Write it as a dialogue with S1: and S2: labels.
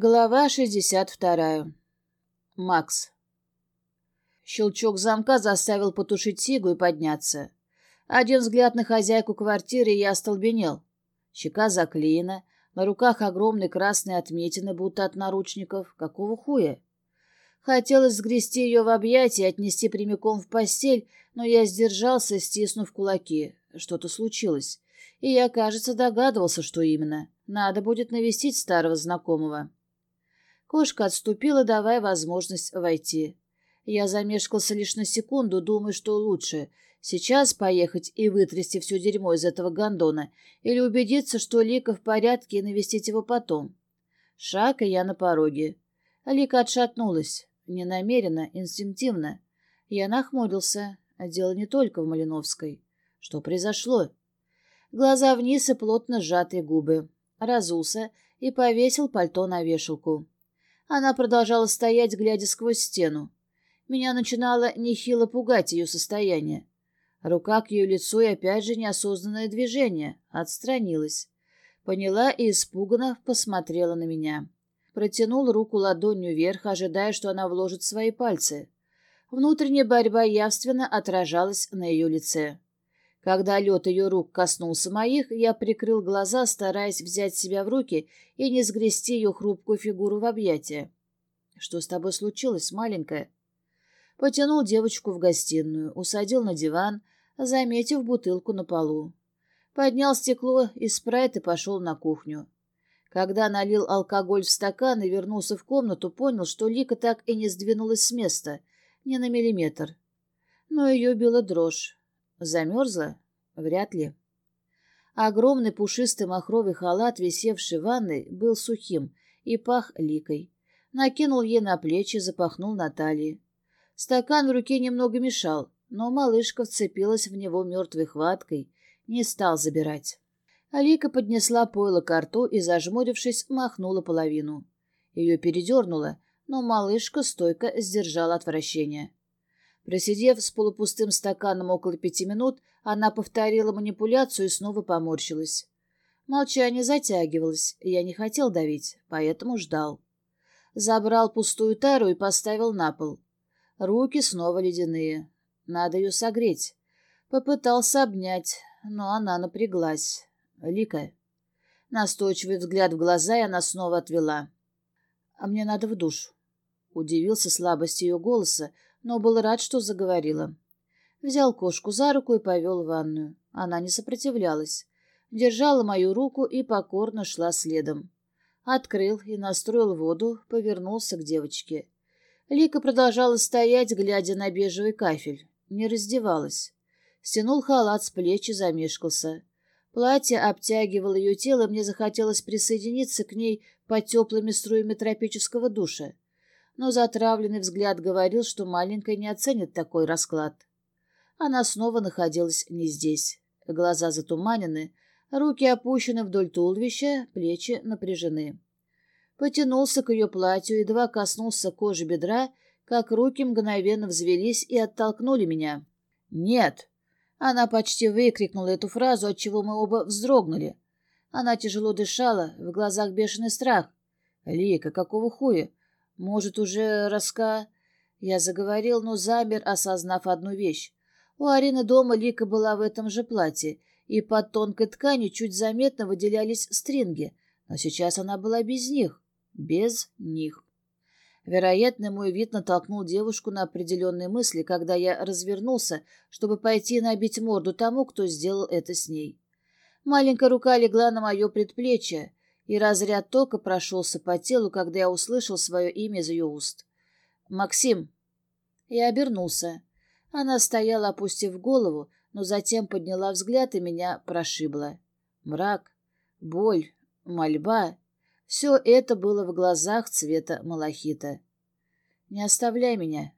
S1: Глава 62. Макс. Щелчок замка заставил потушить сигу и подняться. Один взгляд на хозяйку квартиры, и я остолбенел. Щека заклеена, на руках огромные красные отметины, будто от наручников. Какого хуя? Хотелось сгрести ее в объятия и отнести прямиком в постель, но я сдержался, стиснув кулаки. Что-то случилось. И я, кажется, догадывался, что именно. Надо будет навестить старого знакомого. Кошка отступила, давая возможность войти. Я замешкался лишь на секунду, думая, что лучше сейчас поехать и вытрясти все дерьмо из этого гондона или убедиться, что Лика в порядке и навестить его потом. Шаг, и я на пороге. Лика отшатнулась. Не намеренно, инстинктивно. Я нахмурился. Дело не только в Малиновской. Что произошло? Глаза вниз и плотно сжатые губы. Разулся и повесил пальто на вешалку. Она продолжала стоять, глядя сквозь стену. Меня начинало нехило пугать ее состояние. Рука к ее лицу и опять же неосознанное движение. Отстранилась. Поняла и испуганно посмотрела на меня. Протянул руку ладонью вверх, ожидая, что она вложит свои пальцы. Внутренняя борьба явственно отражалась на ее лице. Когда лед ее рук коснулся моих, я прикрыл глаза, стараясь взять себя в руки и не сгрести ее хрупкую фигуру в объятия. «Что с тобой случилось, маленькая?» Потянул девочку в гостиную, усадил на диван, заметив бутылку на полу. Поднял стекло из спрайт и пошел на кухню. Когда налил алкоголь в стакан и вернулся в комнату, понял, что Лика так и не сдвинулась с места, ни на миллиметр. Но ее била дрожь. Замерзла? Вряд ли. Огромный пушистый махровый халат, висевший в ванной, был сухим и пах ликой. Накинул ей на плечи, запахнул на талии. Стакан в руке немного мешал, но малышка вцепилась в него мертвой хваткой, не стал забирать. Алика поднесла пойло к рту и, зажмурившись, махнула половину. Ее передернуло, но малышка стойко сдержала отвращение. Просидев с полупустым стаканом около пяти минут, она повторила манипуляцию и снова поморщилась. Молчание затягивалось, я не хотел давить, поэтому ждал. Забрал пустую тару и поставил на пол. Руки снова ледяные. Надо ее согреть. Попытался обнять, но она напряглась. Лика. Настойчивый взгляд в глаза, и она снова отвела. «А мне надо в душ». Удивился слабости ее голоса, но был рад, что заговорила. Взял кошку за руку и повел в ванную. Она не сопротивлялась. Держала мою руку и покорно шла следом. Открыл и настроил воду, повернулся к девочке. Лика продолжала стоять, глядя на бежевый кафель. Не раздевалась. Стянул халат с плеч и замешкался. Платье обтягивало ее тело, мне захотелось присоединиться к ней под теплыми струями тропического душа но затравленный взгляд говорил, что маленькая не оценит такой расклад. Она снова находилась не здесь. Глаза затуманены, руки опущены вдоль туловища, плечи напряжены. Потянулся к ее платью, едва коснулся кожи бедра, как руки мгновенно взвелись и оттолкнули меня. «Нет!» Она почти выкрикнула эту фразу, от чего мы оба вздрогнули. Она тяжело дышала, в глазах бешеный страх. «Лика, какого хуя? Может, уже раска...» Я заговорил, но замер, осознав одну вещь. У Арины дома Лика была в этом же платье, и под тонкой тканью чуть заметно выделялись стринги, но сейчас она была без них. Без них. Вероятно, мой вид натолкнул девушку на определенные мысли, когда я развернулся, чтобы пойти набить морду тому, кто сделал это с ней. Маленькая рука легла на мое предплечье, и разряд тока прошелся по телу, когда я услышал свое имя из ее уст. «Максим!» Я обернулся. Она стояла, опустив голову, но затем подняла взгляд и меня прошибла. Мрак, боль, мольба — все это было в глазах цвета малахита. «Не оставляй меня!»